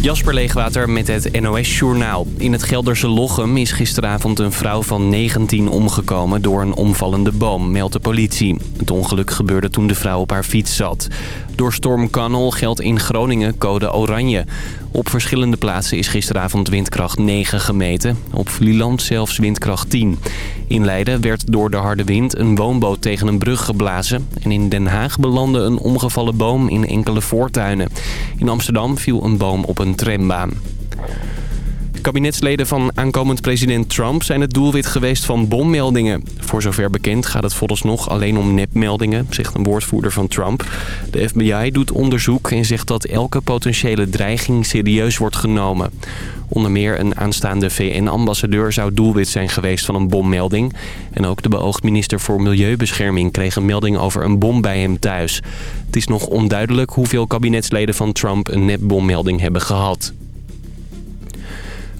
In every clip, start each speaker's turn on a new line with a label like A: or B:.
A: Jasper Leegwater met het NOS Journaal. In het Gelderse Lochem is gisteravond een vrouw van 19 omgekomen door een omvallende boom, meldt de politie. Het ongeluk gebeurde toen de vrouw op haar fiets zat. Door storm Kannel geldt in Groningen code oranje. Op verschillende plaatsen is gisteravond windkracht 9 gemeten. Op Vlieland zelfs windkracht 10. In Leiden werd door de harde wind een woonboot tegen een brug geblazen. En in Den Haag belandde een omgevallen boom in enkele voortuinen. In Amsterdam viel een boom op een trambaan. Kabinetsleden van aankomend president Trump zijn het doelwit geweest van bommeldingen. Voor zover bekend gaat het vooralsnog alleen om nepmeldingen, zegt een woordvoerder van Trump. De FBI doet onderzoek en zegt dat elke potentiële dreiging serieus wordt genomen. Onder meer een aanstaande VN-ambassadeur zou doelwit zijn geweest van een bommelding. En ook de beoogd minister voor Milieubescherming kreeg een melding over een bom bij hem thuis. Het is nog onduidelijk hoeveel kabinetsleden van Trump een nepbommelding hebben gehad.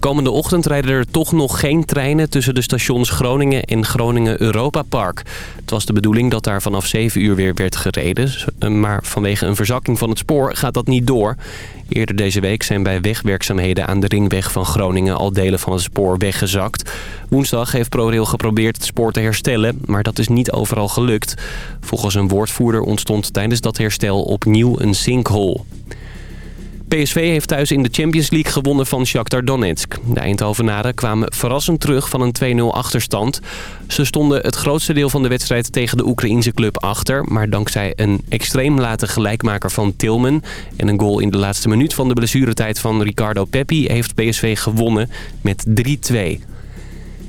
A: Komende ochtend rijden er toch nog geen treinen tussen de stations Groningen en Groningen Europa Park. Het was de bedoeling dat daar vanaf 7 uur weer werd gereden. Maar vanwege een verzakking van het spoor gaat dat niet door. Eerder deze week zijn bij wegwerkzaamheden aan de ringweg van Groningen al delen van het spoor weggezakt. Woensdag heeft ProRail geprobeerd het spoor te herstellen, maar dat is niet overal gelukt. Volgens een woordvoerder ontstond tijdens dat herstel opnieuw een sinkhole. PSV heeft thuis in de Champions League gewonnen van Shakhtar Donetsk. De Eindhovenaren kwamen verrassend terug van een 2-0 achterstand. Ze stonden het grootste deel van de wedstrijd tegen de Oekraïense club achter... maar dankzij een extreem late gelijkmaker van Tilman... en een goal in de laatste minuut van de blessuretijd van Ricardo Peppi... heeft PSV gewonnen met 3-2.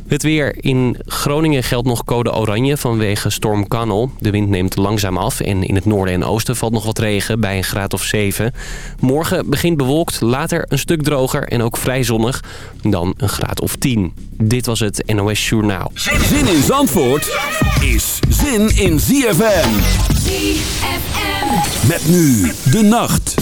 A: Het weer. In Groningen geldt nog code oranje vanwege storm Kannel. De wind neemt langzaam af en in het noorden en oosten valt nog wat regen bij een graad of 7. Morgen begint bewolkt, later een stuk droger en ook vrij zonnig. Dan een graad of 10. Dit was het NOS Journaal.
B: Zin in Zandvoort is zin in ZFM.
C: ZFM.
B: Met nu de nacht.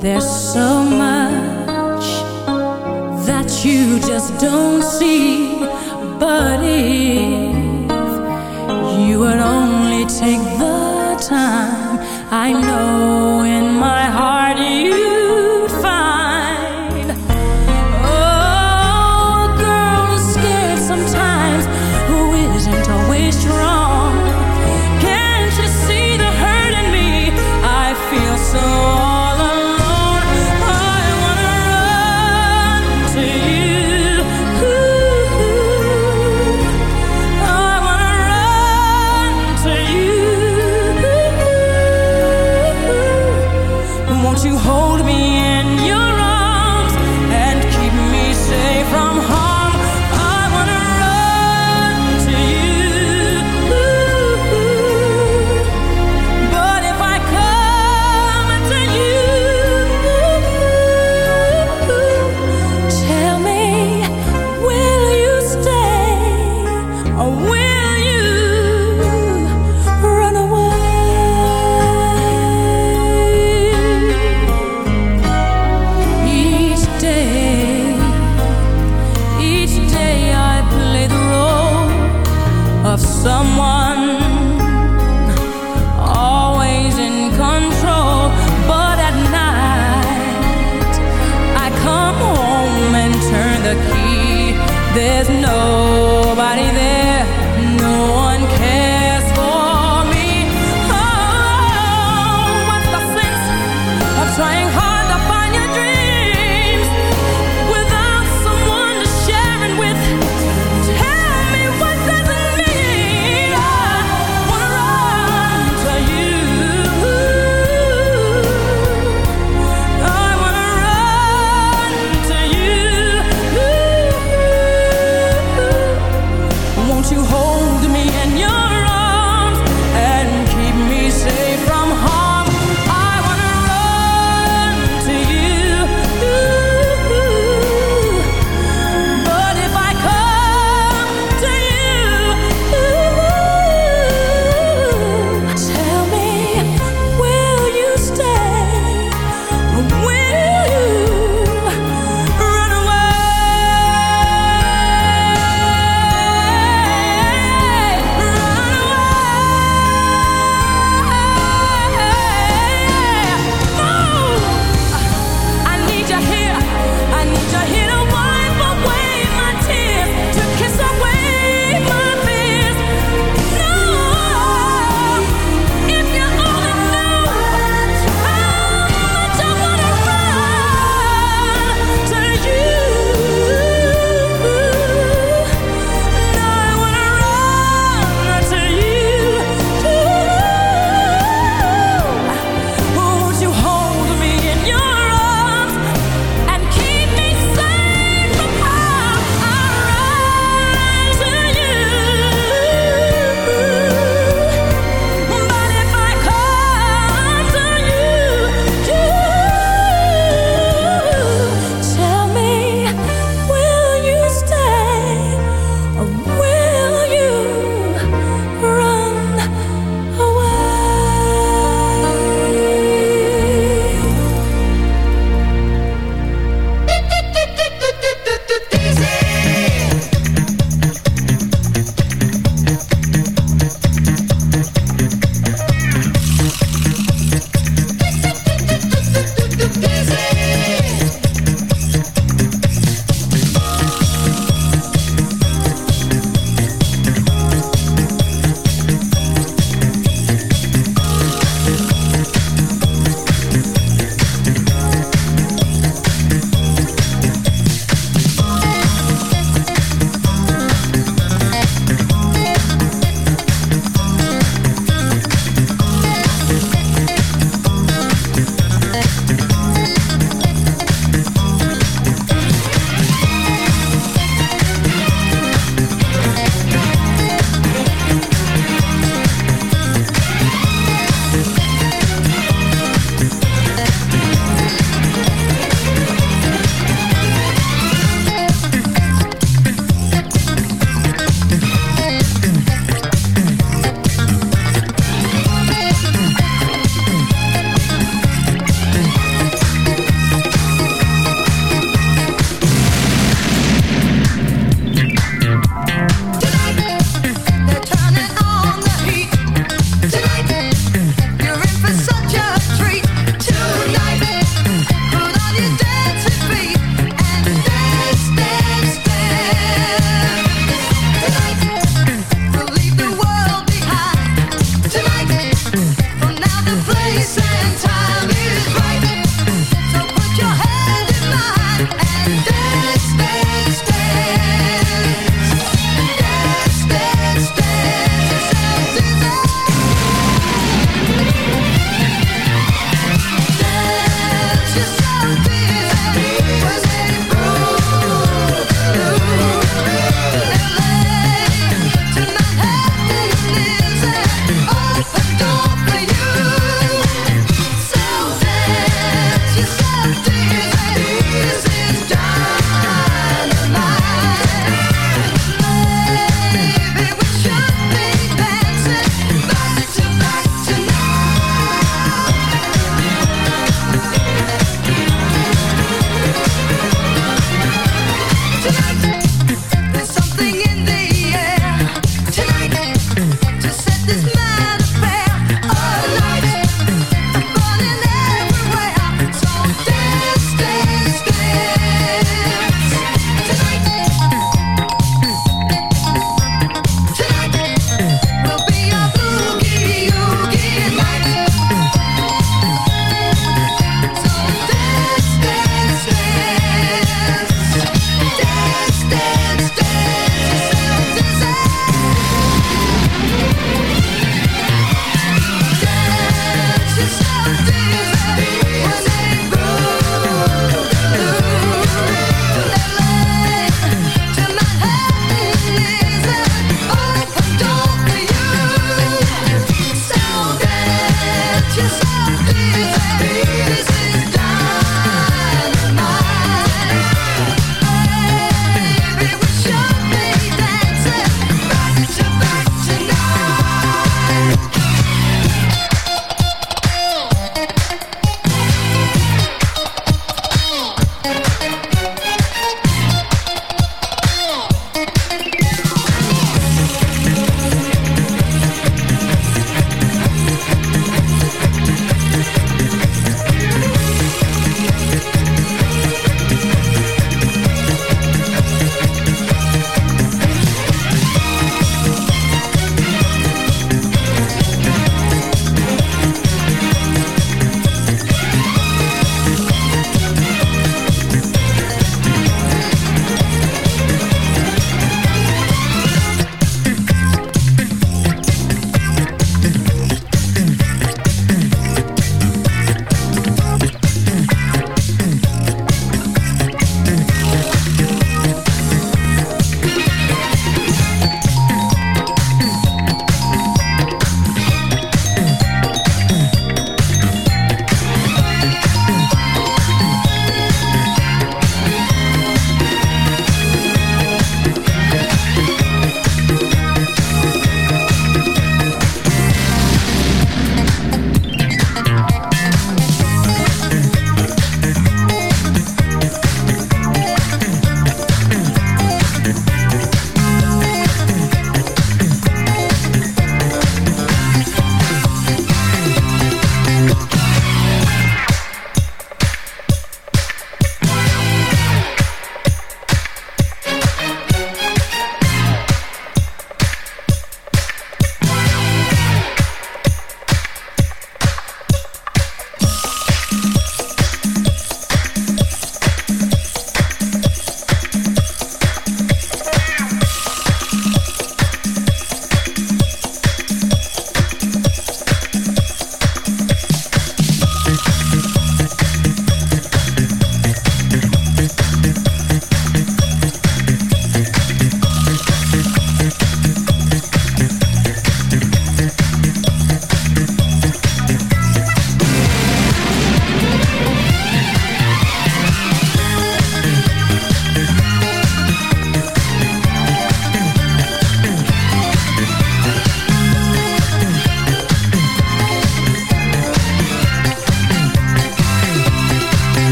D: There's so much that
C: you just don't
E: see,
F: buddy.